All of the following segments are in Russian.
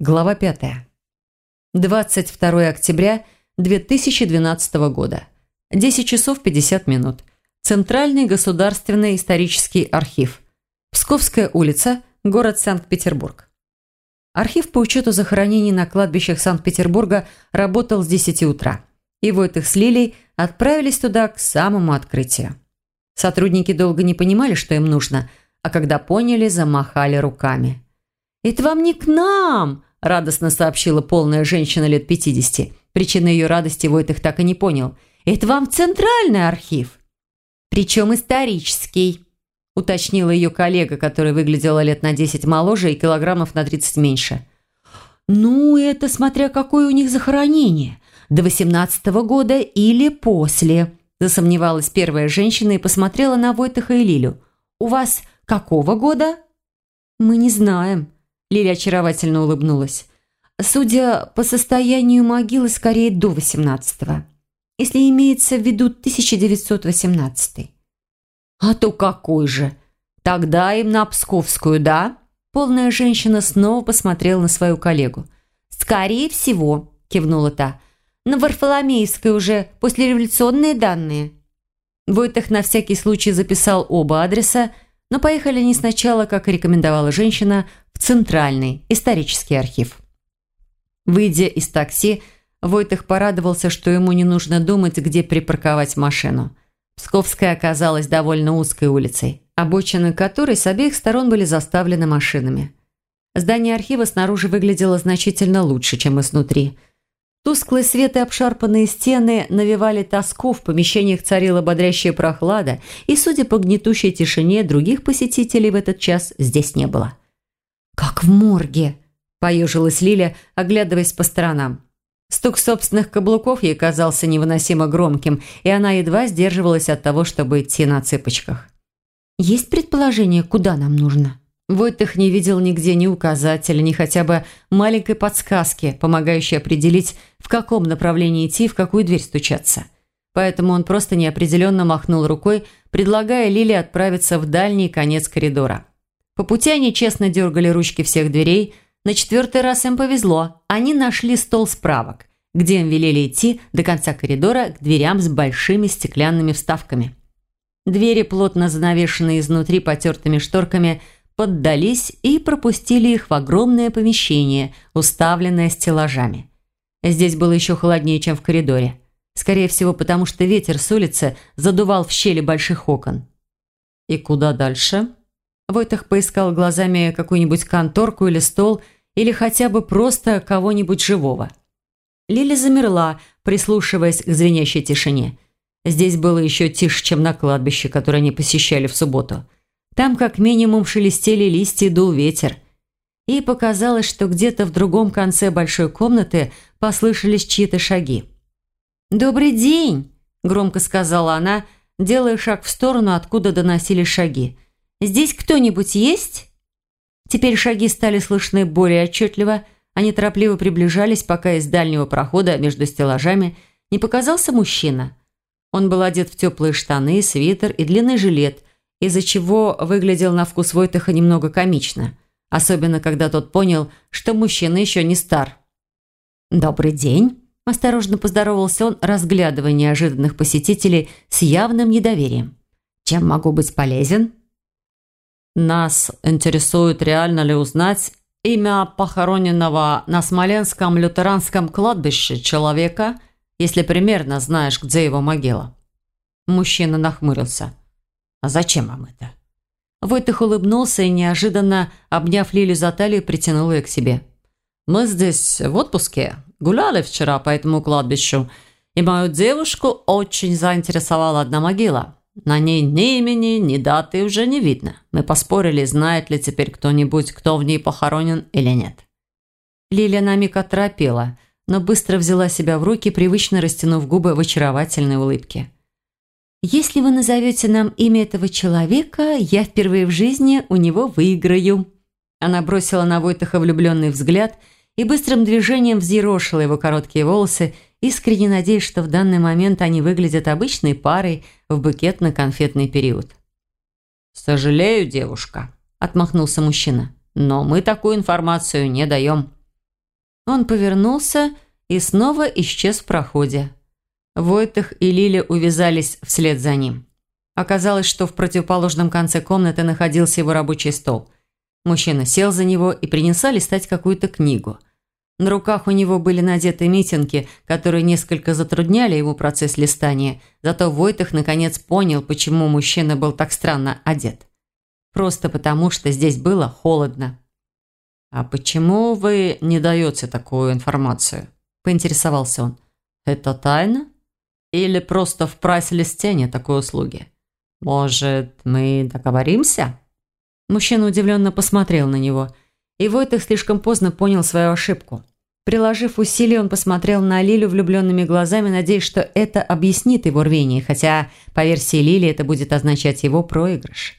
Глава 5. 22 октября 2012 года. 10 часов 50 минут. Центральный государственный исторический архив. Псковская улица, город Санкт-Петербург. Архив по учету захоронений на кладбищах Санкт-Петербурга работал с 10 утра. И Войтых с Лилей отправились туда к самому открытию. Сотрудники долго не понимали, что им нужно, а когда поняли, замахали руками. «Это вам не к нам!» – радостно сообщила полная женщина лет 50. Причины ее радости Войтых так и не понял. «Это вам центральный архив!» «Причем исторический», – уточнила ее коллега, которая выглядела лет на 10 моложе и килограммов на 30 меньше. «Ну, это смотря какое у них захоронение. До 18 -го года или после», – засомневалась первая женщина и посмотрела на Войтыха и Лилю. «У вас какого года?» «Мы не знаем», Лиля очаровательно улыбнулась. Судя по состоянию могилы, скорее до 18-го. Если имеется в виду 1918 А то какой же? Тогда им на Псковскую, да? Полная женщина снова посмотрела на свою коллегу. «Скорее всего», – кивнула та. «На Варфоломеевской уже послереволюционные данные». Войтах на всякий случай записал оба адреса, но поехали не сначала, как рекомендовала женщина, в Центральный исторический архив. Выйдя из такси, Войтых порадовался, что ему не нужно думать, где припарковать машину. Псковская оказалась довольно узкой улицей, обочины которой с обеих сторон были заставлены машинами. Здание архива снаружи выглядело значительно лучше, чем изнутри. Тусклый свет и обшарпанные стены навевали тоску, в помещениях царила бодрящая прохлада, и, судя по гнетущей тишине, других посетителей в этот час здесь не было. «Как в морге!» – поежилась Лиля, оглядываясь по сторонам. Стук собственных каблуков ей казался невыносимо громким, и она едва сдерживалась от того, чтобы идти на цыпочках. «Есть предположение, куда нам нужно?» Войтых не видел нигде ни указателя, ни хотя бы маленькой подсказки, помогающей определить, в каком направлении идти в какую дверь стучаться. Поэтому он просто неопределенно махнул рукой, предлагая Лиле отправиться в дальний конец коридора. По пути они честно дергали ручки всех дверей. На четвертый раз им повезло. Они нашли стол справок, где им велели идти до конца коридора к дверям с большими стеклянными вставками. Двери, плотно занавешенные изнутри потертыми шторками, поддались и пропустили их в огромное помещение, уставленное стеллажами. Здесь было еще холоднее, чем в коридоре. Скорее всего, потому что ветер с улицы задувал в щели больших окон. «И куда дальше?» Войтах поискал глазами какую-нибудь конторку или стол, или хотя бы просто кого-нибудь живого. Лили замерла, прислушиваясь к звенящей тишине. Здесь было еще тише, чем на кладбище, которое они посещали в субботу. Там как минимум шелестели листья и дул ветер. И показалось, что где-то в другом конце большой комнаты послышались чьи-то шаги. «Добрый день!» – громко сказала она, делая шаг в сторону, откуда доносились шаги – Здесь кто-нибудь есть?» Теперь шаги стали слышны более отчетливо. Они торопливо приближались, пока из дальнего прохода между стеллажами не показался мужчина. Он был одет в теплые штаны, свитер и длинный жилет, из-за чего выглядел на вкус Войтаха немного комично. Особенно, когда тот понял, что мужчина еще не стар. «Добрый день!» – осторожно поздоровался он, разглядывая неожиданных посетителей с явным недоверием. «Чем могу быть полезен?» Нас интересует, реально ли узнать имя похороненного на Смоленском лютеранском кладбище человека, если примерно знаешь, где его могила. Мужчина нахмурился. «А зачем вам это?» Войтых улыбнулся и, неожиданно, обняв Лилю за талию, притянул ее к себе. «Мы здесь в отпуске. Гуляли вчера по этому кладбищу, и мою девушку очень заинтересовала одна могила. На ней ни имени, ни даты уже не видно. Мы поспорили, знает ли теперь кто-нибудь, кто в ней похоронен или нет. Лилия на миг оторопела, но быстро взяла себя в руки, привычно растянув губы в очаровательной улыбке. «Если вы назовете нам имя этого человека, я впервые в жизни у него выиграю». Она бросила на Войтаха влюбленный взгляд и быстрым движением взъерошила его короткие волосы, искренне надеясь, что в данный момент они выглядят обычной парой в букетно-конфетный период. «Сожалею, девушка», – отмахнулся мужчина, – «но мы такую информацию не даем». Он повернулся и снова исчез в проходе. Войтых и Лиля увязались вслед за ним. Оказалось, что в противоположном конце комнаты находился его рабочий стол. Мужчина сел за него и принялся листать какую-то книгу. На руках у него были надеты митинги, которые несколько затрудняли ему процесс листания, зато Войтых наконец понял, почему мужчина был так странно одет. Просто потому, что здесь было холодно. «А почему вы не даете такую информацию?» – поинтересовался он. «Это тайна? Или просто в прайс-листе такой услуги? Может, мы договоримся?» Мужчина удивленно посмотрел на него, и Войтых слишком поздно понял свою ошибку. Приложив усилия, он посмотрел на Лилю влюбленными глазами, надеясь, что это объяснит его рвение, хотя, по версии Лили, это будет означать его проигрыш.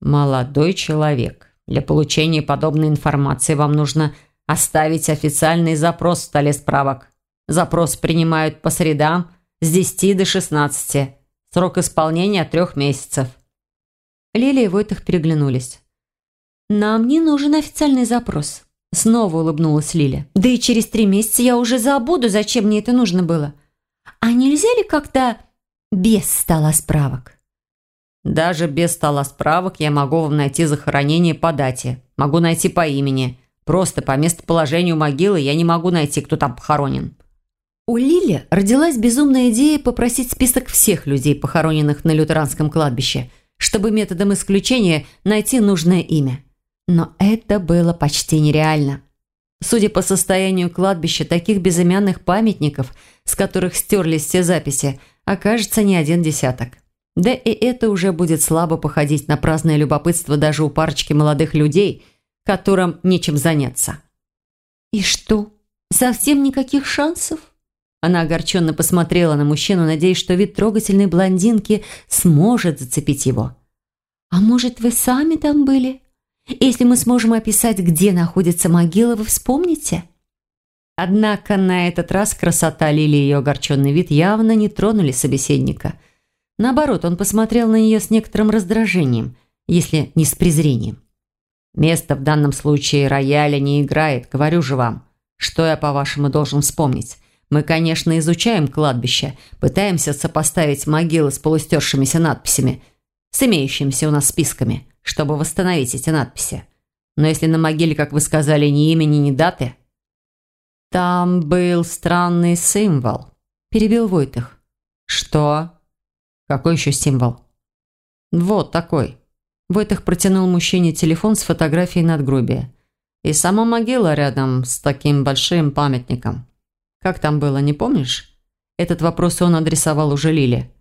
«Молодой человек», для получения подобной информации вам нужно оставить официальный запрос в столе справок. Запрос принимают по средам с 10 до 16. Срок исполнения трех месяцев. Лилия и Войтах переглянулись. «Нам не нужен официальный запрос», – снова улыбнулась Лиля. «Да и через три месяца я уже забуду, зачем мне это нужно было. А нельзя ли как-то без стола справок?» Даже без стола справок я могу вам найти захоронение по дате. Могу найти по имени. Просто по местоположению могилы я не могу найти, кто там похоронен». У Лили родилась безумная идея попросить список всех людей, похороненных на лютеранском кладбище, чтобы методом исключения найти нужное имя. Но это было почти нереально. Судя по состоянию кладбища, таких безымянных памятников, с которых стерлись все записи, окажется не один десяток. Да и это уже будет слабо походить на праздное любопытство даже у парочки молодых людей, которым нечем заняться. «И что, совсем никаких шансов?» Она огорченно посмотрела на мужчину, надеясь, что вид трогательной блондинки сможет зацепить его. «А может, вы сами там были? Если мы сможем описать, где находится могила, вы вспомните?» Однако на этот раз красота Лили и ее огорченный вид явно не тронули собеседника – Наоборот, он посмотрел на нее с некоторым раздражением, если не с презрением. «Место в данном случае рояля не играет, говорю же вам. Что я, по-вашему, должен вспомнить? Мы, конечно, изучаем кладбище, пытаемся сопоставить могилы с полустершимися надписями, с имеющимися у нас списками, чтобы восстановить эти надписи. Но если на могиле, как вы сказали, ни имени, ни даты...» «Там был странный символ», – перебил Войтых. «Что?» Какой еще символ? Вот такой. Войтых протянул мужчине телефон с фотографией надгробия. И сама могила рядом с таким большим памятником. Как там было, не помнишь? Этот вопрос он адресовал уже Лиле.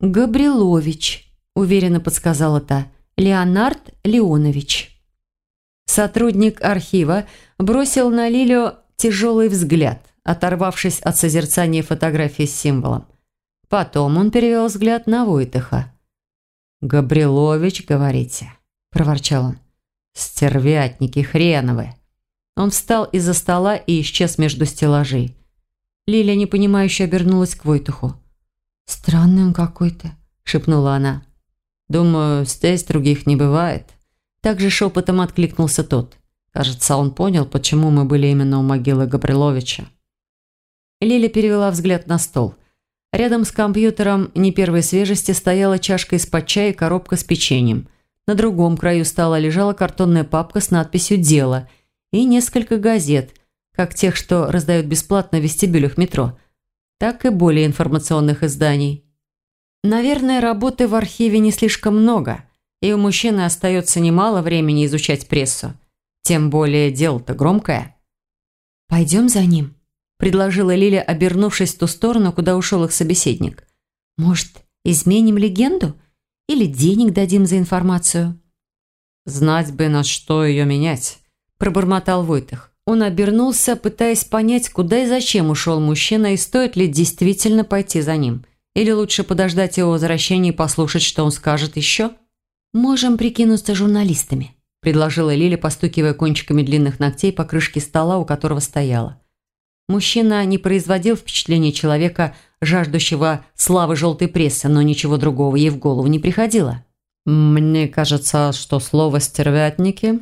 «Габрилович», – уверенно подсказала та. «Леонард Леонович». Сотрудник архива бросил на Лилю тяжелый взгляд, оторвавшись от созерцания фотографии с символом. Потом он перевел взгляд на Войтыха. «Габрилович, говорите?» – проворчал он. «Стервятники хреновы!» Он встал из-за стола и исчез между стеллажей. Лиля непонимающе обернулась к Войтуху. «Странный он какой-то», – шепнула она. «Думаю, здесь других не бывает». Также шепотом откликнулся тот. Кажется, он понял, почему мы были именно у могилы Габриловича. Лиля перевела взгляд на стол – Рядом с компьютером не первой свежести стояла чашка из-под чая и коробка с печеньем. На другом краю стола лежала картонная папка с надписью «Дело» и несколько газет, как тех, что раздают бесплатно в вестибюлях метро, так и более информационных изданий. Наверное, работы в архиве не слишком много, и у мужчины остается немало времени изучать прессу. Тем более дело-то громкое. «Пойдем за ним», – предложила Лиля, обернувшись в ту сторону, куда ушел их собеседник. «Может, изменим легенду? Или денег дадим за информацию?» «Знать бы, на что ее менять», – пробормотал Войтых. Он обернулся, пытаясь понять, куда и зачем ушел мужчина, и стоит ли действительно пойти за ним. Или лучше подождать его возвращения и послушать, что он скажет еще? «Можем прикинуться журналистами», – предложила Лиля, постукивая кончиками длинных ногтей по крышке стола, у которого стояла. Мужчина не производил впечатления человека, жаждущего славы желтой прессы, но ничего другого ей в голову не приходило. «Мне кажется, что слово «стервятники»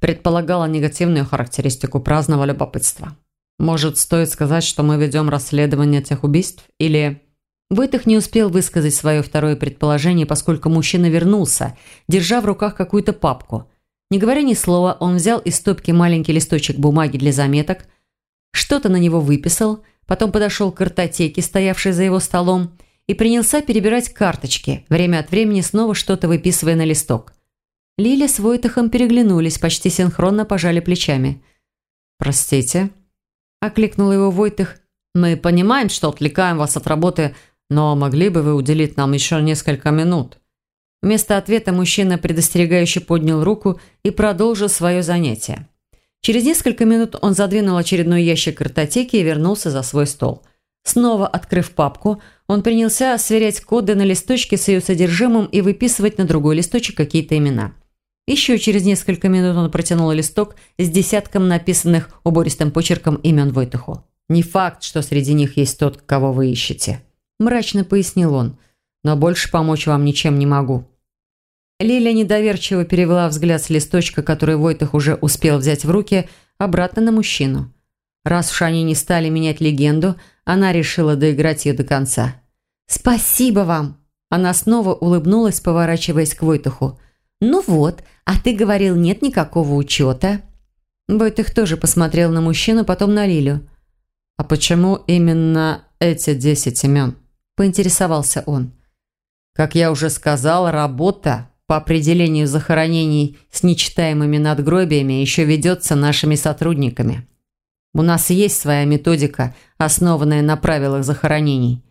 предполагала негативную характеристику праздного любопытства. Может, стоит сказать, что мы ведем расследование тех убийств? Или... Войтых не успел высказать свое второе предположение, поскольку мужчина вернулся, держа в руках какую-то папку. Не говоря ни слова, он взял из стопки маленький листочек бумаги для заметок, что-то на него выписал, потом подошел к картотеке, стоявшей за его столом, и принялся перебирать карточки, время от времени снова что-то выписывая на листок. Лиля с Войтахом переглянулись, почти синхронно пожали плечами. «Простите?» – окликнул его Войтах. «Мы понимаем, что отвлекаем вас от работы, но могли бы вы уделить нам еще несколько минут?» Вместо ответа мужчина предостерегающе поднял руку и продолжил свое занятие. Через несколько минут он задвинул очередной ящик картотеки и вернулся за свой стол. Снова открыв папку, он принялся сверять коды на листочке с ее содержимым и выписывать на другой листочек какие-то имена. Еще через несколько минут он протянул листок с десятком написанных убористым почерком имен Войтуху. «Не факт, что среди них есть тот, кого вы ищете», – мрачно пояснил он. «Но больше помочь вам ничем не могу». Лилия недоверчиво перевела взгляд с листочка, который Войтах уже успел взять в руки, обратно на мужчину. Раз уж они не стали менять легенду, она решила доиграть ее до конца. «Спасибо вам!» Она снова улыбнулась, поворачиваясь к Войтаху. «Ну вот, а ты говорил, нет никакого учета». Войтах тоже посмотрел на мужчину, потом на Лилю. «А почему именно эти десять имен?» – поинтересовался он. «Как я уже сказал, работа по определению захоронений с нечитаемыми надгробиями еще ведется нашими сотрудниками. У нас есть своя методика, основанная на правилах захоронений.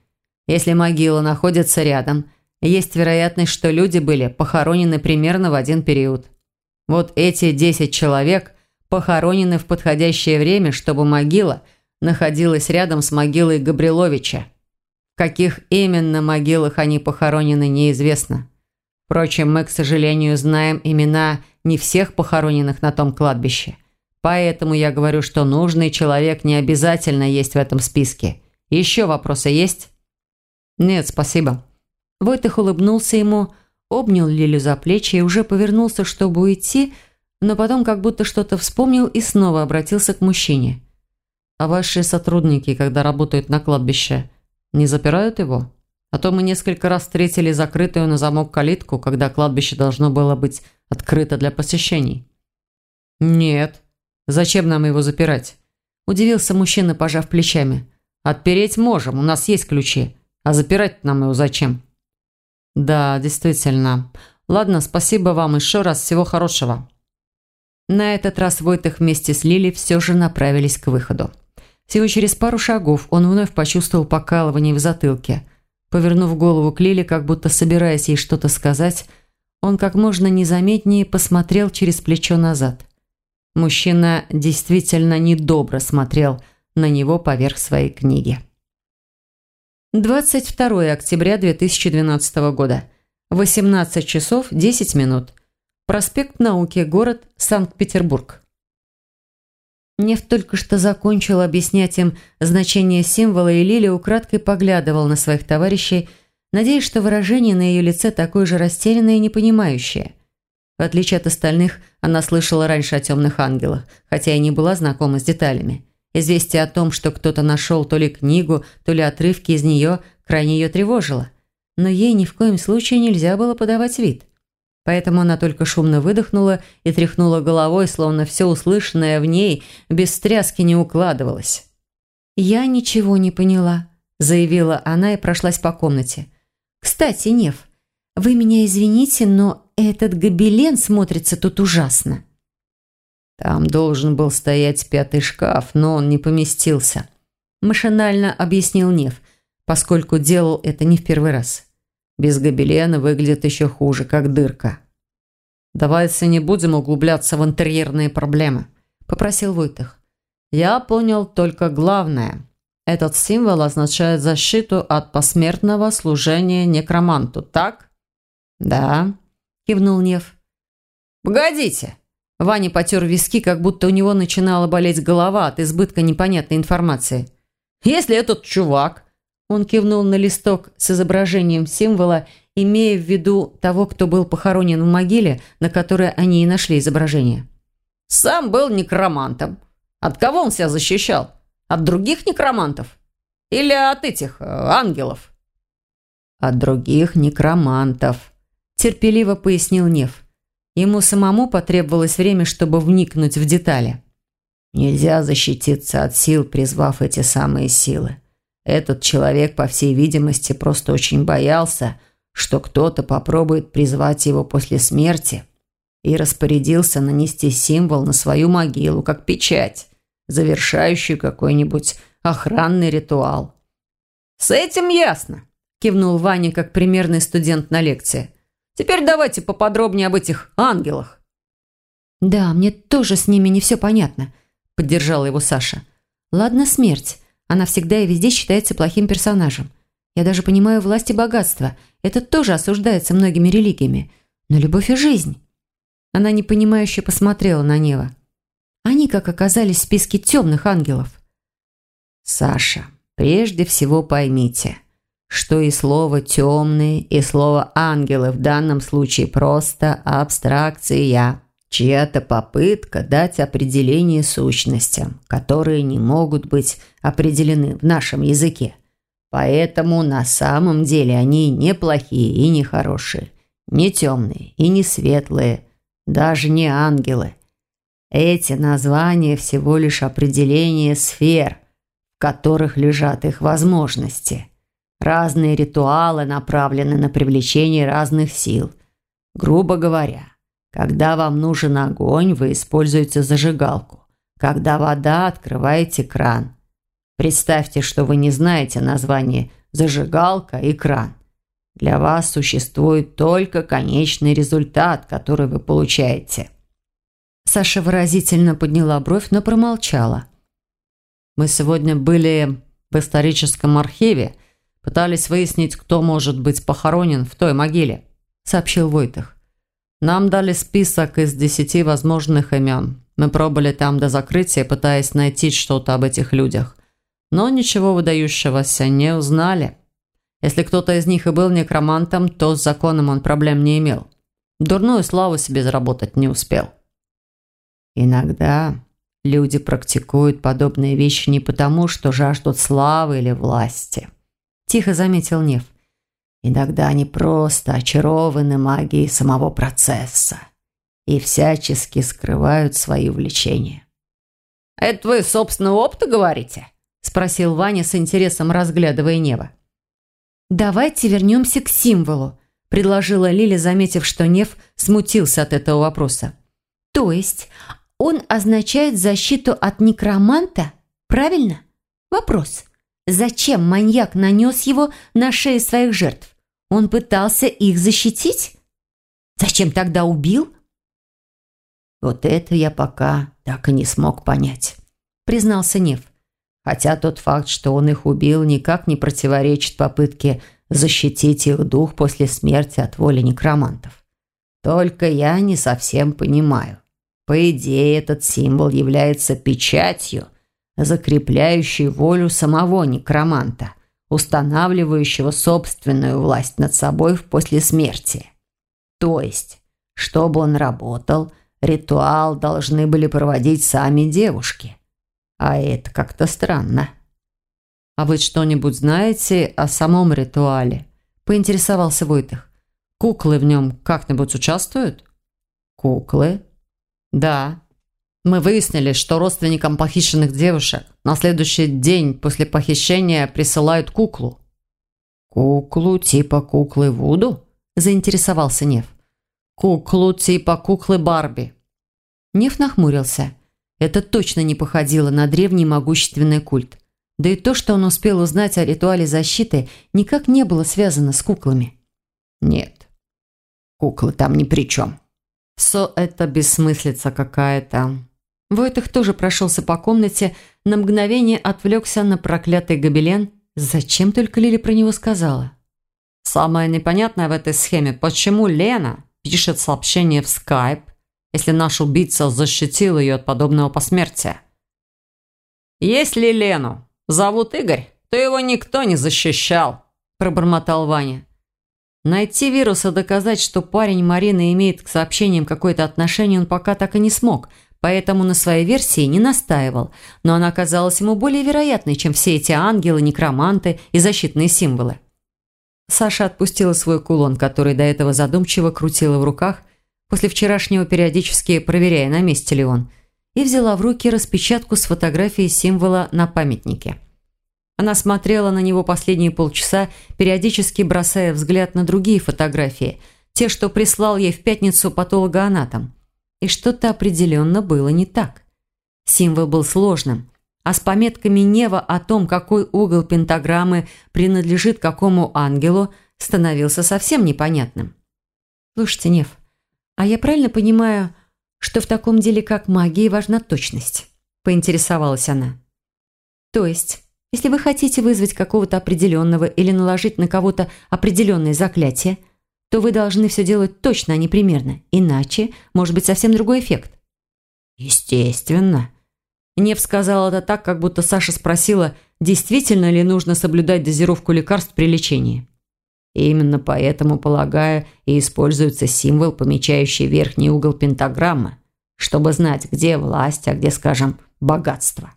Если могила находится рядом, есть вероятность, что люди были похоронены примерно в один период. Вот эти 10 человек похоронены в подходящее время, чтобы могила находилась рядом с могилой Габриловича. В каких именно могилах они похоронены, неизвестно. Впрочем, мы, к сожалению, знаем имена не всех похороненных на том кладбище. Поэтому я говорю, что нужный человек не обязательно есть в этом списке. Еще вопросы есть? Нет, спасибо. Войтых улыбнулся ему, обнял Лилю за плечи и уже повернулся, чтобы уйти, но потом как будто что-то вспомнил и снова обратился к мужчине. «А ваши сотрудники, когда работают на кладбище, не запирают его?» А то мы несколько раз встретили закрытую на замок калитку, когда кладбище должно было быть открыто для посещений. «Нет. Зачем нам его запирать?» Удивился мужчина, пожав плечами. «Отпереть можем, у нас есть ключи. А запирать нам его зачем?» «Да, действительно. Ладно, спасибо вам еще раз. Всего хорошего». На этот раз Войтых вместе с Лили все же направились к выходу. Всего через пару шагов он вновь почувствовал покалывание в затылке – Повернув голову к Лиле, как будто собираясь ей что-то сказать, он как можно незаметнее посмотрел через плечо назад. Мужчина действительно недобро смотрел на него поверх своей книги. 22 октября 2012 года. 18 часов 10 минут. Проспект Науки, город Санкт-Петербург. Нев только что закончил объяснять им значение символа, и Лили украдкой поглядывал на своих товарищей, надеясь, что выражение на ее лице такое же растерянное и непонимающее. В отличие от остальных, она слышала раньше о темных ангелах, хотя и не была знакома с деталями. Известие о том, что кто-то нашел то ли книгу, то ли отрывки из нее, крайне ее тревожило. Но ей ни в коем случае нельзя было подавать вид – Поэтому она только шумно выдохнула и тряхнула головой, словно все услышанное в ней без стряски не укладывалось. «Я ничего не поняла», – заявила она и прошлась по комнате. «Кстати, Нев, вы меня извините, но этот гобелен смотрится тут ужасно». «Там должен был стоять пятый шкаф, но он не поместился», – машинально объяснил Нев, поскольку делал это не в первый раз. Без гобелена выглядит еще хуже, как дырка. «Давайте не будем углубляться в интерьерные проблемы», – попросил Войтых. «Я понял только главное. Этот символ означает защиту от посмертного служения некроманту, так?» «Да», – кивнул Нев. «Погодите!» Ваня потер виски, как будто у него начинала болеть голова от избытка непонятной информации. «Если этот чувак он кивнул на листок с изображением символа, имея в виду того, кто был похоронен в могиле, на которой они и нашли изображение. Сам был некромантом. От кого он себя защищал? От других некромантов? Или от этих э, ангелов?» «От других некромантов», – терпеливо пояснил Нев. Ему самому потребовалось время, чтобы вникнуть в детали. «Нельзя защититься от сил, призвав эти самые силы. Этот человек, по всей видимости, просто очень боялся, что кто-то попробует призвать его после смерти и распорядился нанести символ на свою могилу, как печать, завершающую какой-нибудь охранный ритуал. «С этим ясно», – кивнул Ваня, как примерный студент на лекции. «Теперь давайте поподробнее об этих ангелах». «Да, мне тоже с ними не все понятно», – поддержала его Саша. «Ладно, смерть. Она всегда и везде считается плохим персонажем. Я даже понимаю власть и богатство. Это тоже осуждается многими религиями. Но любовь и жизнь. Она непонимающе посмотрела на Нева. Они как оказались в списке темных ангелов. Саша, прежде всего поймите, что и слово «темные», и слово «ангелы» в данном случае просто абстракция, чья-то попытка дать определение сущностям, которые не могут быть определены в нашем языке. Поэтому на самом деле они не плохие и не хорошие, не темные и не светлые, даже не ангелы. Эти названия всего лишь определение сфер, в которых лежат их возможности. Разные ритуалы направлены на привлечение разных сил. Грубо говоря, когда вам нужен огонь, вы используете зажигалку. Когда вода, открываете кран. Представьте, что вы не знаете название «зажигалка» и «кран». Для вас существует только конечный результат, который вы получаете. Саша выразительно подняла бровь, но промолчала. «Мы сегодня были в историческом архиве, пытались выяснить, кто может быть похоронен в той могиле», сообщил Войтах. «Нам дали список из десяти возможных имен. Мы пробыли там до закрытия, пытаясь найти что-то об этих людях но ничего выдающегося не узнали. Если кто-то из них и был некромантом, то с законом он проблем не имел. Дурную славу себе заработать не успел. Иногда люди практикуют подобные вещи не потому, что жаждут славы или власти. Тихо заметил Нев. Иногда они просто очарованы магией самого процесса и всячески скрывают свои увлечения. «Это вы собственного опыта говорите?» спросил Ваня с интересом, разглядывая небо. «Давайте вернемся к символу», – предложила Лиля, заметив, что Нев смутился от этого вопроса. «То есть он означает защиту от некроманта? Правильно? Вопрос. Зачем маньяк нанес его на шеи своих жертв? Он пытался их защитить? Зачем тогда убил?» «Вот это я пока так и не смог понять», – признался Нев. Хотя тот факт, что он их убил, никак не противоречит попытке защитить их дух после смерти от воли некромантов. Только я не совсем понимаю. По идее, этот символ является печатью, закрепляющей волю самого некроманта, устанавливающего собственную власть над собой после смерти. То есть, чтобы он работал, ритуал должны были проводить сами девушки – а это как-то странно. «А вы что-нибудь знаете о самом ритуале?» – поинтересовался Войтых. «Куклы в нем как-нибудь участвуют?» «Куклы?» «Да. Мы выяснили, что родственникам похищенных девушек на следующий день после похищения присылают куклу». «Куклу типа куклы Вуду?» – заинтересовался Нев. «Куклу типа куклы Барби». Нев нахмурился – это точно не походило на древний могущественный культ. Да и то, что он успел узнать о ритуале защиты, никак не было связано с куклами. Нет, куклы там ни при чем. Все это бессмыслица какая-то. Войтых тоже прошелся по комнате, на мгновение отвлекся на проклятый гобелен. Зачем только Лили про него сказала? Самое непонятное в этой схеме, почему Лена пишет сообщение в скайп, если наш убийца защитил ее от подобного посмертия. «Если Лену зовут Игорь, то его никто не защищал», – пробормотал Ваня. Найти вирус и доказать, что парень Марины имеет к сообщениям какое-то отношение, он пока так и не смог, поэтому на своей версии не настаивал, но она казалась ему более вероятной, чем все эти ангелы, некроманты и защитные символы. Саша отпустила свой кулон, который до этого задумчиво крутила в руках, после вчерашнего периодически проверяя, на месте ли он, и взяла в руки распечатку с фотографией символа на памятнике. Она смотрела на него последние полчаса, периодически бросая взгляд на другие фотографии, те, что прислал ей в пятницу патологоанатом. И что-то определенно было не так. Символ был сложным, а с пометками Нева о том, какой угол пентаграммы принадлежит какому ангелу, становился совсем непонятным. «Слушайте, Нев, а я правильно понимаю, что в таком деле, как магия, важна точность?» – поинтересовалась она. «То есть, если вы хотите вызвать какого-то определенного или наложить на кого-то определенное заклятие – то вы должны все делать точно, а не примерно. Иначе может быть совсем другой эффект. Естественно. Нев сказал это так, как будто Саша спросила, действительно ли нужно соблюдать дозировку лекарств при лечении. И именно поэтому, полагаю, и используется символ, помечающий верхний угол пентаграммы, чтобы знать, где власть, а где, скажем, богатство.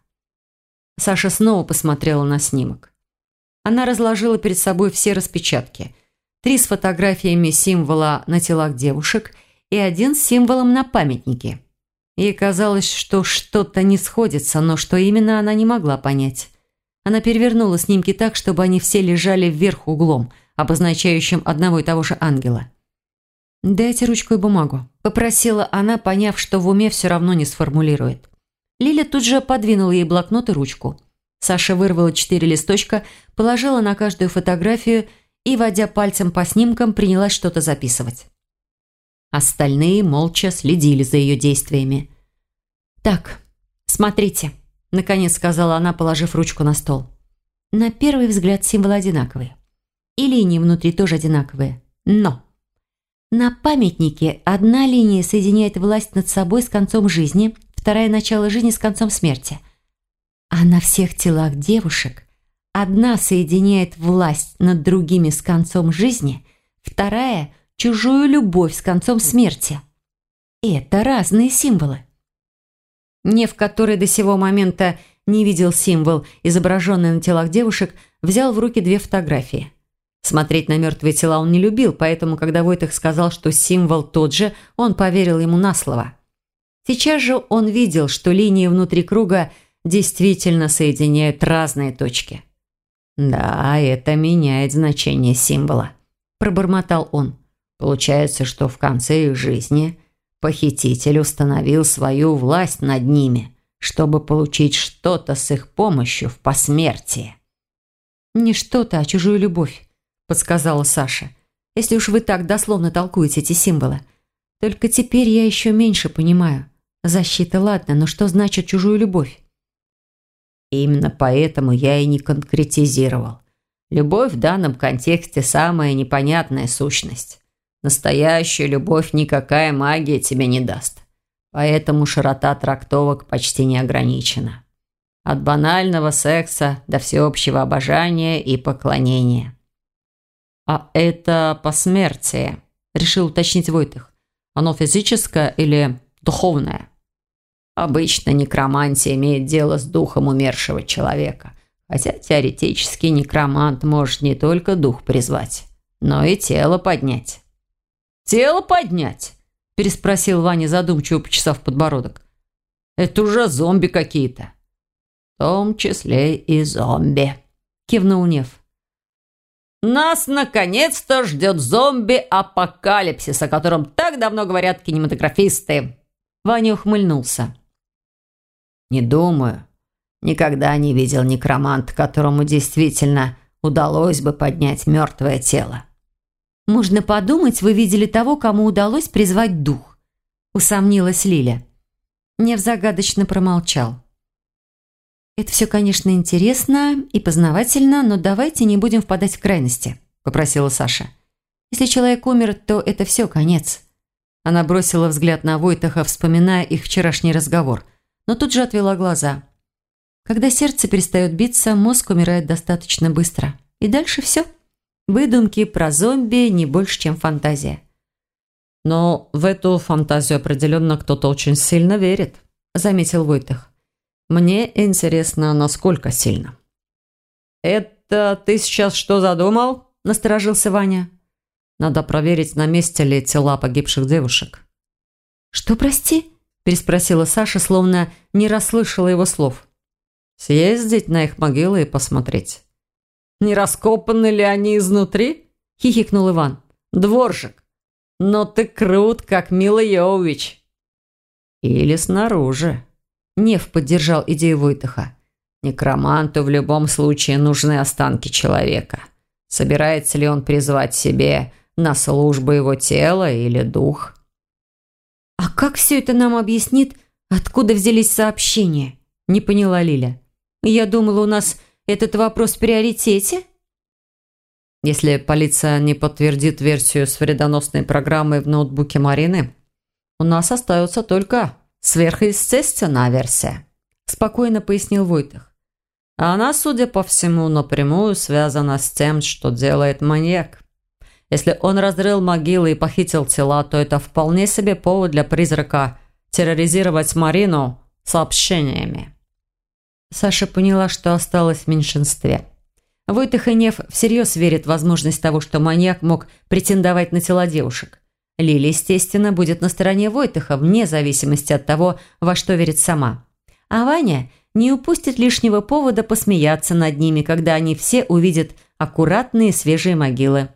Саша снова посмотрела на снимок. Она разложила перед собой все распечатки – три с фотографиями символа на телах девушек и один с символом на памятнике. Ей казалось, что что-то не сходится, но что именно она не могла понять. Она перевернула снимки так, чтобы они все лежали вверх углом, обозначающим одного и того же ангела. «Дайте ручку и бумагу», – попросила она, поняв, что в уме все равно не сформулирует. Лиля тут же подвинула ей блокнот и ручку. Саша вырвала четыре листочка, положила на каждую фотографию и, водя пальцем по снимкам, принялась что-то записывать. Остальные молча следили за ее действиями. «Так, смотрите», – наконец сказала она, положив ручку на стол. На первый взгляд символы одинаковые. И линии внутри тоже одинаковые. Но на памятнике одна линия соединяет власть над собой с концом жизни, вторая – начало жизни с концом смерти. А на всех телах девушек Одна соединяет власть над другими с концом жизни, вторая – чужую любовь с концом смерти. Это разные символы. Нев, который до сего момента не видел символ, изображенный на телах девушек, взял в руки две фотографии. Смотреть на мертвые тела он не любил, поэтому, когда Войтых сказал, что символ тот же, он поверил ему на слово. Сейчас же он видел, что линии внутри круга действительно соединяют разные точки – «Да, это меняет значение символа», – пробормотал он. «Получается, что в конце их жизни похититель установил свою власть над ними, чтобы получить что-то с их помощью в посмертии». «Не что-то, а чужую любовь», – подсказала Саша. «Если уж вы так дословно толкуете эти символы. Только теперь я еще меньше понимаю. Защита, ладно, но что значит чужую любовь?» Именно поэтому я и не конкретизировал. Любовь в данном контексте самая непонятная сущность. Настоящую любовь никакая магия тебе не даст. Поэтому широта трактовок почти не ограничена. От банального секса до всеобщего обожания и поклонения. «А это посмертие», – решил уточнить Войтых. «Оно физическое или духовное?» Обычно некромантия имеет дело с духом умершего человека, хотя теоретически некромант может не только дух призвать, но и тело поднять. «Тело поднять?» – переспросил Ваня задумчиво, почесав подбородок. «Это уже зомби какие-то». «В том числе и зомби», – кивнул Нев. «Нас наконец-то ждет зомби-апокалипсис, о котором так давно говорят кинематографисты». Ваня ухмыльнулся. Не думаю. Никогда не видел некроманта, которому действительно удалось бы поднять мертвое тело. «Можно подумать, вы видели того, кому удалось призвать дух», – усомнилась Лиля. Нев загадочно промолчал. «Это все, конечно, интересно и познавательно, но давайте не будем впадать в крайности», – попросила Саша. «Если человек умер, то это все, конец». Она бросила взгляд на Войтаха, вспоминая их вчерашний разговор – но тут же отвела глаза. Когда сердце перестает биться, мозг умирает достаточно быстро. И дальше все. Выдумки про зомби не больше, чем фантазия. Но в эту фантазию определенно кто-то очень сильно верит, – заметил Войтых. «Мне интересно, насколько сильно». «Это ты сейчас что задумал?» – насторожился Ваня. «Надо проверить, на месте ли тела погибших девушек». «Что, прости?» – переспросила Саша, словно не расслышала его слов. «Съездить на их могилы и посмотреть». «Не раскопаны ли они изнутри?» – хихикнул Иван. «Дворжик, но ты крут, как Мила Йович». «Или снаружи», – Нев поддержал идею Войтаха. «Некроманту в любом случае нужны останки человека. Собирается ли он призвать себе на службу его тела или дух?» «А как все это нам объяснит, откуда взялись сообщения?» – не поняла Лиля. «Я думала, у нас этот вопрос в приоритете?» Если полиция не подтвердит версию с вредоносной программой в ноутбуке Марины, у нас остается только сверхъестественная версия», – спокойно пояснил Войтых. «Она, судя по всему, напрямую связана с тем, что делает маньяк. Если он разрыл могилы и похитил тела, то это вполне себе повод для призрака терроризировать Марину сообщениями». Саша поняла, что осталась в меньшинстве. Войтых и Нев всерьез верят в возможность того, что маньяк мог претендовать на тела девушек. Лили, естественно, будет на стороне Войтыха, вне зависимости от того, во что верит сама. А Ваня не упустит лишнего повода посмеяться над ними, когда они все увидят аккуратные свежие могилы.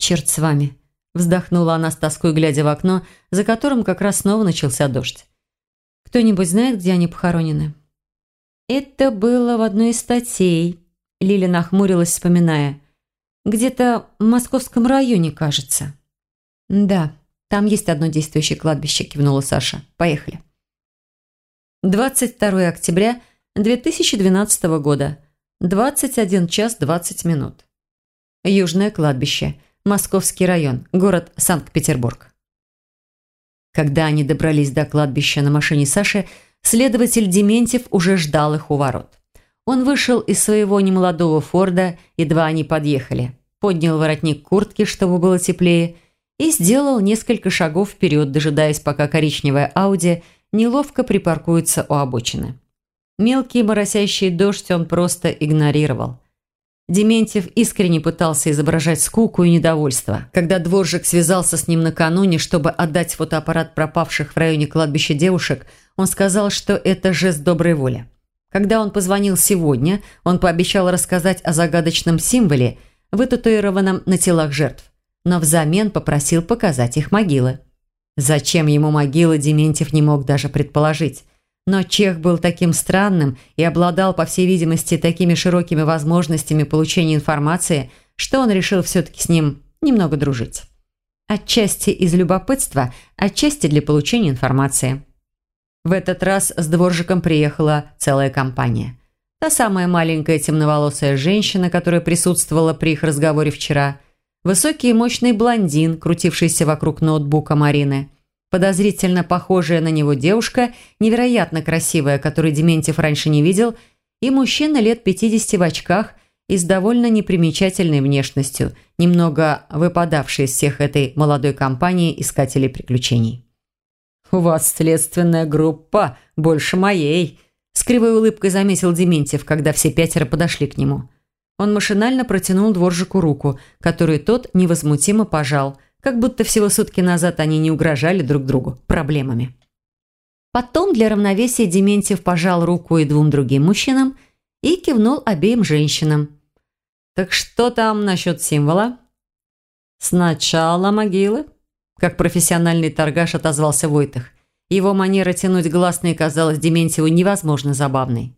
«Черт с вами!» – вздохнула она с тоской, глядя в окно, за которым как раз снова начался дождь. «Кто-нибудь знает, где они похоронены?» «Это было в одной из статей», Лиля нахмурилась, вспоминая. «Где-то в московском районе, кажется». «Да, там есть одно действующее кладбище», – кивнула Саша. «Поехали». 22 октября 2012 года. 21 час 20 минут. Южное кладбище. Московский район. Город Санкт-Петербург. Когда они добрались до кладбища на машине Саши, следователь Дементьев уже ждал их у ворот. Он вышел из своего немолодого Форда, едва они подъехали, поднял воротник куртки, чтобы было теплее, и сделал несколько шагов вперед, дожидаясь, пока коричневая Ауди неловко припаркуется у обочины. Мелкий моросящий дождь он просто игнорировал. Дементьев искренне пытался изображать скуку и недовольство. Когда дворжик связался с ним накануне, чтобы отдать фотоаппарат пропавших в районе кладбища девушек, он сказал, что это жест доброй воли. Когда он позвонил сегодня, он пообещал рассказать о загадочном символе, вытатуированном на телах жертв, но взамен попросил показать их могилы. Зачем ему могилы, Дементьев не мог даже предположить. Но Чех был таким странным и обладал, по всей видимости, такими широкими возможностями получения информации, что он решил все-таки с ним немного дружить. Отчасти из любопытства, отчасти для получения информации. В этот раз с дворжиком приехала целая компания. Та самая маленькая темноволосая женщина, которая присутствовала при их разговоре вчера, высокий и мощный блондин, крутившийся вокруг ноутбука Марины, подозрительно похожая на него девушка, невероятно красивая, которую Дементьев раньше не видел, и мужчина лет 50 в очках и с довольно непримечательной внешностью, немного выпадавший из всех этой молодой компании искателей приключений. «У вас следственная группа больше моей», – с кривой улыбкой заметил Дементьев, когда все пятеро подошли к нему. Он машинально протянул дворжику руку, которую тот невозмутимо пожал, как будто всего сутки назад они не угрожали друг другу проблемами. Потом для равновесия Дементьев пожал руку и двум другим мужчинам и кивнул обеим женщинам. «Так что там насчет символа?» «Сначала могилы», как профессиональный торгаш отозвался Войтых. Его манера тянуть гласные казалась Дементьеву невозможно забавной.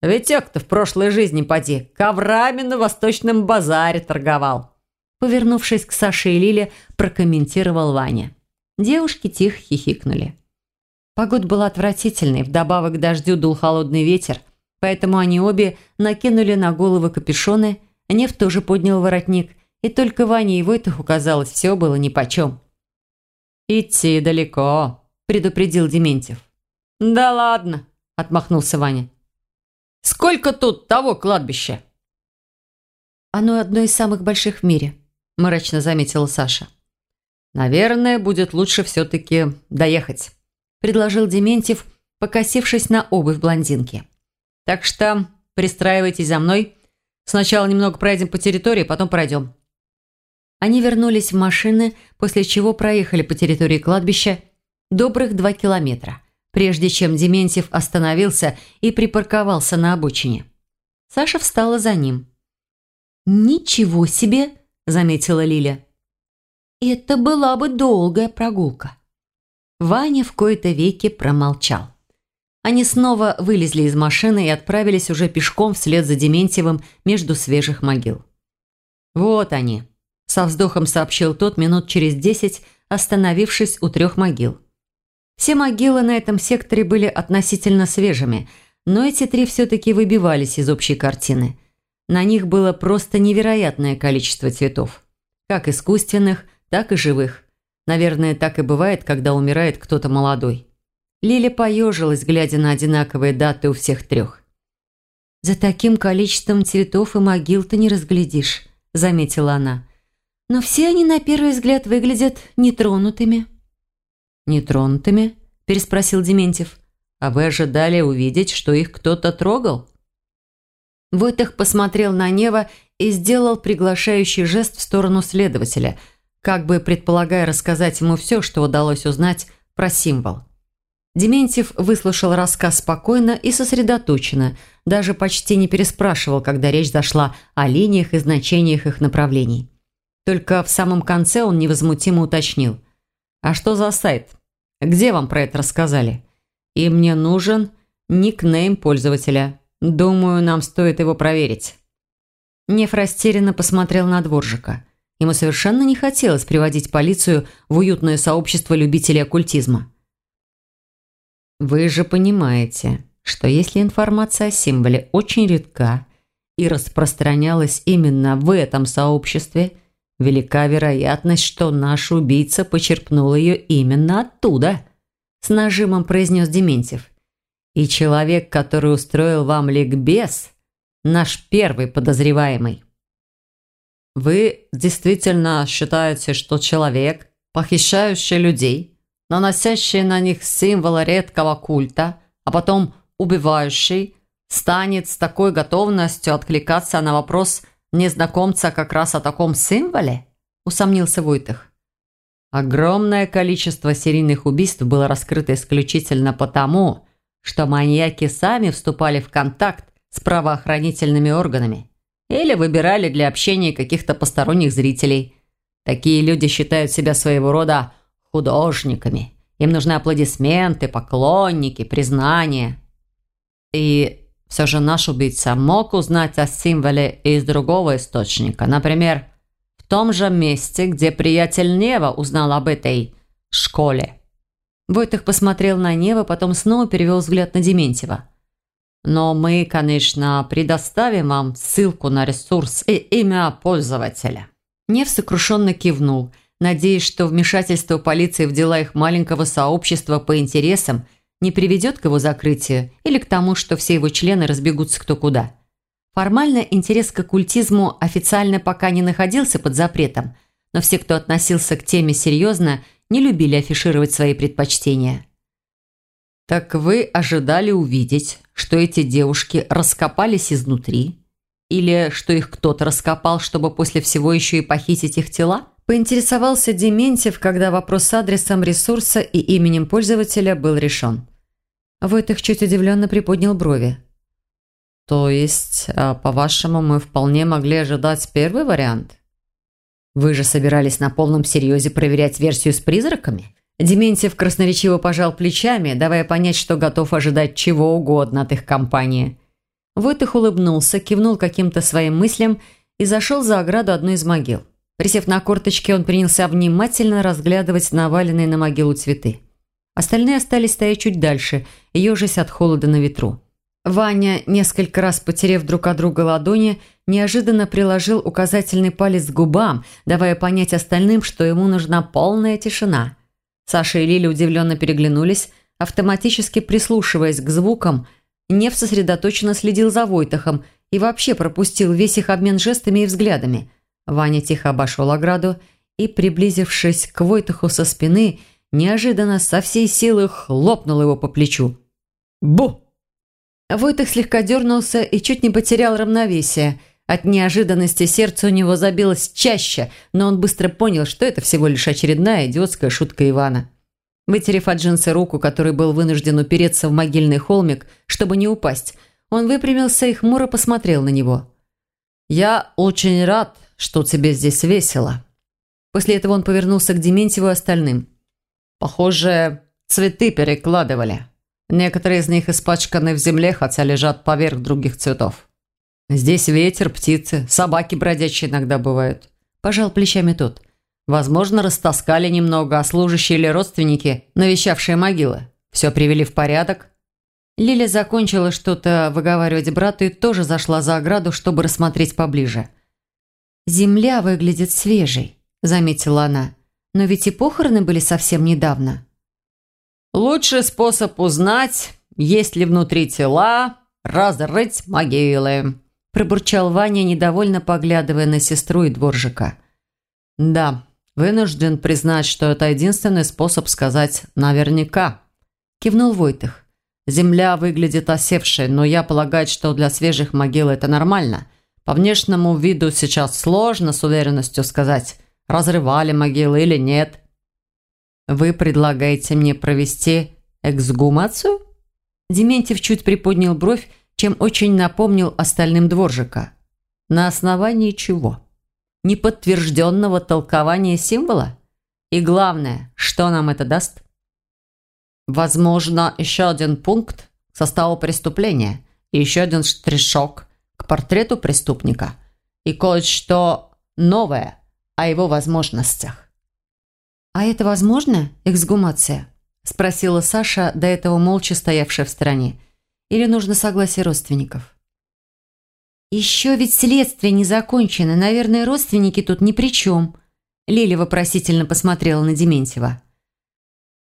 «Витек-то в прошлой жизни, поди, коврами на восточном базаре торговал!» Повернувшись к Саше и Лиле, прокомментировал Ваня. Девушки тихо хихикнули. Погода была отвратительной, вдобавок к дождю дул холодный ветер, поэтому они обе накинули на головы капюшоны, Нев тоже поднял воротник, и только Ване и Войтаху казалось, все было нипочем. «Идти далеко», – предупредил Дементьев. «Да ладно», – отмахнулся Ваня. «Сколько тут того кладбища?» «Оно одно из самых больших в мире», – мрачно заметила Саша. «Наверное, будет лучше все-таки доехать», – предложил Дементьев, покосившись на обувь блондинки. «Так что пристраивайтесь за мной. Сначала немного пройдем по территории, потом пройдем». Они вернулись в машины, после чего проехали по территории кладбища добрых два километра, прежде чем Дементьев остановился и припарковался на обочине. Саша встала за ним. «Ничего себе!» – заметила Лиля. «Это была бы долгая прогулка». Ваня в кои-то веки промолчал. Они снова вылезли из машины и отправились уже пешком вслед за Дементьевым между свежих могил. «Вот они», – со вздохом сообщил тот минут через десять, остановившись у трех могил. Все могилы на этом секторе были относительно свежими, но эти три все-таки выбивались из общей картины. На них было просто невероятное количество цветов. Как искусственных, так и живых. Наверное, так и бывает, когда умирает кто-то молодой. Лиля поежилась, глядя на одинаковые даты у всех трех. «За таким количеством цветов и могил ты не разглядишь», – заметила она. «Но все они на первый взгляд выглядят нетронутыми». «Нетронутыми?» – переспросил Дементьев. «А вы ожидали увидеть, что их кто-то трогал?» Войтых посмотрел на Нева и сделал приглашающий жест в сторону следователя, как бы предполагая рассказать ему все, что удалось узнать про символ. Дементьев выслушал рассказ спокойно и сосредоточенно, даже почти не переспрашивал, когда речь зашла о линиях и значениях их направлений. Только в самом конце он невозмутимо уточнил. «А что за сайт? Где вам про это рассказали? И мне нужен никнейм пользователя. Думаю, нам стоит его проверить». Неф растерянно посмотрел на дворжика. Ему совершенно не хотелось приводить полицию в уютное сообщество любителей оккультизма. «Вы же понимаете, что если информация о символе очень редка и распространялась именно в этом сообществе – Велика вероятность, что наш убийца почерпнул ее именно оттуда», – с нажимом произнес Дементьев. «И человек, который устроил вам ликбез, наш первый подозреваемый». «Вы действительно считаете, что человек, похищающий людей, наносящий на них символы редкого культа, а потом убивающий, станет с такой готовностью откликаться на вопрос – незнакомца как раз о таком символе?» – усомнился Войтых. Огромное количество серийных убийств было раскрыто исключительно потому, что маньяки сами вступали в контакт с правоохранительными органами или выбирали для общения каких-то посторонних зрителей. Такие люди считают себя своего рода художниками. Им нужны аплодисменты, поклонники, признание. И все же наш убийца мог узнать о символе из другого источника. Например, в том же месте, где приятель Нева узнал об этой школе. Войтых посмотрел на Нева, потом снова перевел взгляд на Дементьева. Но мы, конечно, предоставим вам ссылку на ресурс и имя пользователя. Нев сокрушенно кивнул, надеясь, что вмешательство полиции в дела их маленького сообщества по интересам – не приведет к его закрытию или к тому, что все его члены разбегутся кто куда. Формально интерес к оккультизму официально пока не находился под запретом, но все, кто относился к теме серьезно, не любили афишировать свои предпочтения. «Так вы ожидали увидеть, что эти девушки раскопались изнутри? Или что их кто-то раскопал, чтобы после всего еще и похитить их тела?» Поинтересовался Дементьев, когда вопрос с адресом ресурса и именем пользователя был решен. Войтых чуть удивленно приподнял брови. «То есть, а, по-вашему, мы вполне могли ожидать первый вариант?» «Вы же собирались на полном серьезе проверять версию с призраками?» Дементьев красноречиво пожал плечами, давая понять, что готов ожидать чего угодно от их компании. Войтых улыбнулся, кивнул каким-то своим мыслям и зашел за ограду одной из могил. Присев на корточки, он принялся внимательно разглядывать наваленные на могилу цветы. Остальные остались стоять чуть дальше, ежась от холода на ветру. Ваня, несколько раз потерев друг от друга ладони, неожиданно приложил указательный палец к губам, давая понять остальным, что ему нужна полная тишина. Саша и Лиля удивленно переглянулись, автоматически прислушиваясь к звукам. Нев сосредоточенно следил за Войтахом и вообще пропустил весь их обмен жестами и взглядами. Ваня тихо обошел ограду и, приблизившись к Войтаху со спины, неожиданно со всей силы хлопнул его по плечу. «Бу!» Войтых слегка дернулся и чуть не потерял равновесие. От неожиданности сердце у него забилось чаще, но он быстро понял, что это всего лишь очередная идиотская шутка Ивана. Вытерев от джинсы руку, который был вынужден упереться в могильный холмик, чтобы не упасть, он выпрямился и хмуро посмотрел на него. «Я очень рад, что тебе здесь весело». После этого он повернулся к Дементьеву и остальным. «Похоже, цветы перекладывали. Некоторые из них испачканы в земле, хотя лежат поверх других цветов. Здесь ветер, птицы, собаки бродячие иногда бывают». Пожал плечами тот. Возможно, растаскали немного, а служащие или родственники, навещавшие могилы, все привели в порядок. Лиля закончила что-то выговаривать брату и тоже зашла за ограду, чтобы рассмотреть поближе. «Земля выглядит свежей», – заметила она. «Но ведь и похороны были совсем недавно». «Лучший способ узнать, есть ли внутри тела, разрыть могилы», – пробурчал Ваня, недовольно поглядывая на сестру и дворжика. «Да, Вынужден признать, что это единственный способ сказать «наверняка», – кивнул Войтых. Земля выглядит осевшей, но я полагаю, что для свежих могил это нормально. По внешнему виду сейчас сложно с уверенностью сказать, разрывали могилы или нет. Вы предлагаете мне провести эксгумацию? Дементьев чуть приподнял бровь, чем очень напомнил остальным дворжика. На основании чего? неподтвержденного толкования символа? И главное, что нам это даст? Возможно, еще один пункт к составу преступления и еще один штришок к портрету преступника и кое-что новое о его возможностях. «А это возможно, эксгумация?» – спросила Саша, до этого молча стоявшая в стороне. «Или нужно согласие родственников?» «Еще ведь следствие не закончено. Наверное, родственники тут ни при чем». Лиля вопросительно посмотрела на Дементьева.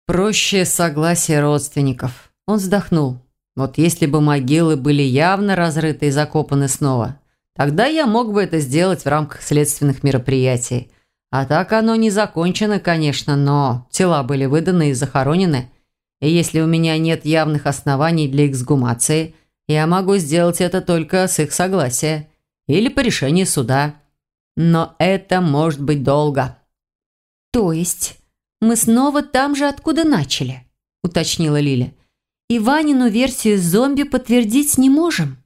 «Проще согласие родственников». Он вздохнул. «Вот если бы могилы были явно разрыты и закопаны снова, тогда я мог бы это сделать в рамках следственных мероприятий. А так оно не закончено, конечно, но тела были выданы и захоронены. И если у меня нет явных оснований для эксгумации – я могу сделать это только с их согласия или по решению суда. Но это может быть долго». «То есть мы снова там же, откуда начали?» – уточнила Лиля. «И Ванину версию зомби подтвердить не можем?»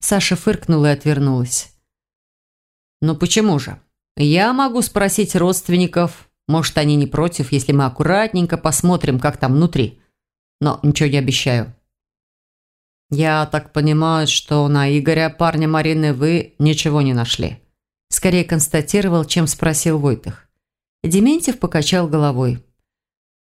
Саша фыркнула и отвернулась. «Ну почему же? Я могу спросить родственников. Может, они не против, если мы аккуратненько посмотрим, как там внутри. Но ничего не обещаю». «Я так понимаю, что на Игоря, парня Марины, вы ничего не нашли?» Скорее констатировал, чем спросил Войтых. Дементьев покачал головой.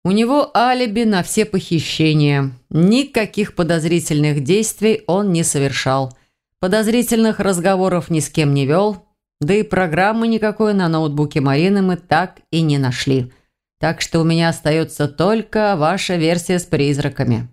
«У него алиби на все похищения. Никаких подозрительных действий он не совершал. Подозрительных разговоров ни с кем не вел. Да и программы никакой на ноутбуке Марины мы так и не нашли. Так что у меня остается только ваша версия с призраками».